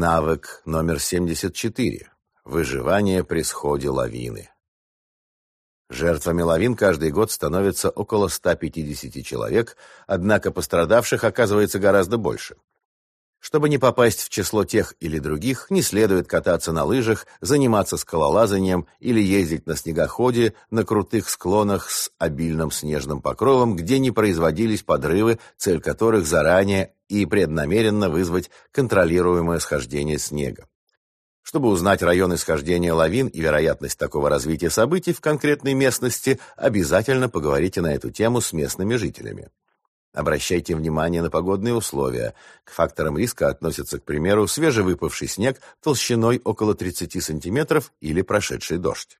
Навык номер 74. Выживание при сходе лавины. Жертвами лавин каждый год становится около 150 человек, однако пострадавших оказывается гораздо больше. Чтобы не попасть в число тех или других, не следует кататься на лыжах, заниматься скалолазанием или ездить на снегоходе на крутых склонах с обильным снежным покровом, где не производились подрывы, цель которых заранее и преднамеренно вызвать контролируемое схождение снега. Чтобы узнать район исхождения лавин и вероятность такого развития событий в конкретной местности, обязательно поговорите на эту тему с местными жителями. Обращайте внимание на погодные условия. К факторам риска относятся, к примеру, свежевыпавший снег толщиной около 30 сантиметров или прошедший дождь.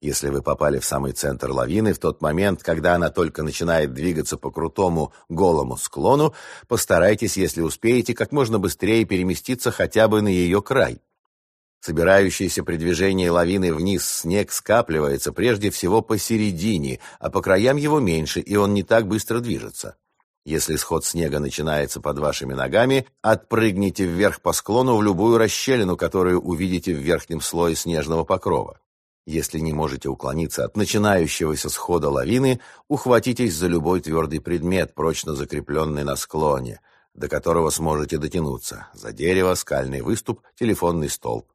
Если вы попали в самый центр лавины в тот момент, когда она только начинает двигаться по крутому голому склону, постарайтесь, если успеете, как можно быстрее переместиться хотя бы на ее край. Собирающийся при движении лавины вниз снег скапливается прежде всего посередине, а по краям его меньше, и он не так быстро движется. Если сход снега начинается под вашими ногами, отпрыгните вверх по склону в любую расщелину, которую увидите в верхнем слое снежного покрова. Если не можете уклониться от начинающегося схода лавины, ухватитесь за любой твердый предмет, прочно закрепленный на склоне, до которого сможете дотянуться. За дерево, скальный выступ, телефонный столб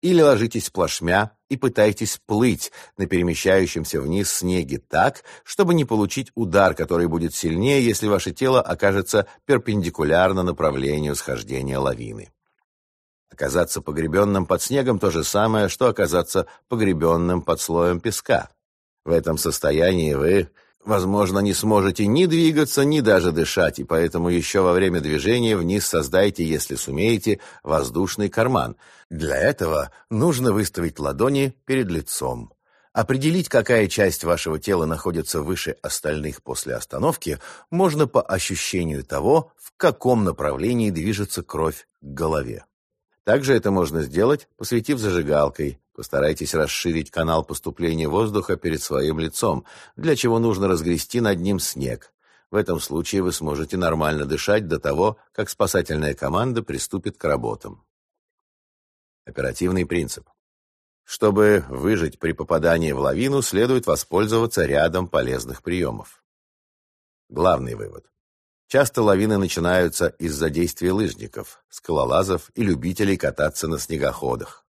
или ложитесь плашмя и пытайтесь плыть на перемещающемся вниз снеге так, чтобы не получить удар, который будет сильнее, если ваше тело окажется перпендикулярно направлению схождения лавины. Оказаться погребенным под снегом то же самое, что оказаться погребенным под слоем песка. В этом состоянии вы Возможно, не сможете ни двигаться, ни даже дышать, и поэтому еще во время движения вниз создайте, если сумеете, воздушный карман. Для этого нужно выставить ладони перед лицом. Определить, какая часть вашего тела находится выше остальных после остановки, можно по ощущению того, в каком направлении движется кровь к голове. Также это можно сделать, посветив зажигалкой. Постарайтесь расширить канал поступления воздуха перед своим лицом, для чего нужно разгрести над ним снег. В этом случае вы сможете нормально дышать до того, как спасательная команда приступит к работам. Оперативный принцип. Чтобы выжить при попадании в лавину, следует воспользоваться рядом полезных приемов. Главный вывод. Часто лавины начинаются из-за действия лыжников, скалолазов и любителей кататься на снегоходах.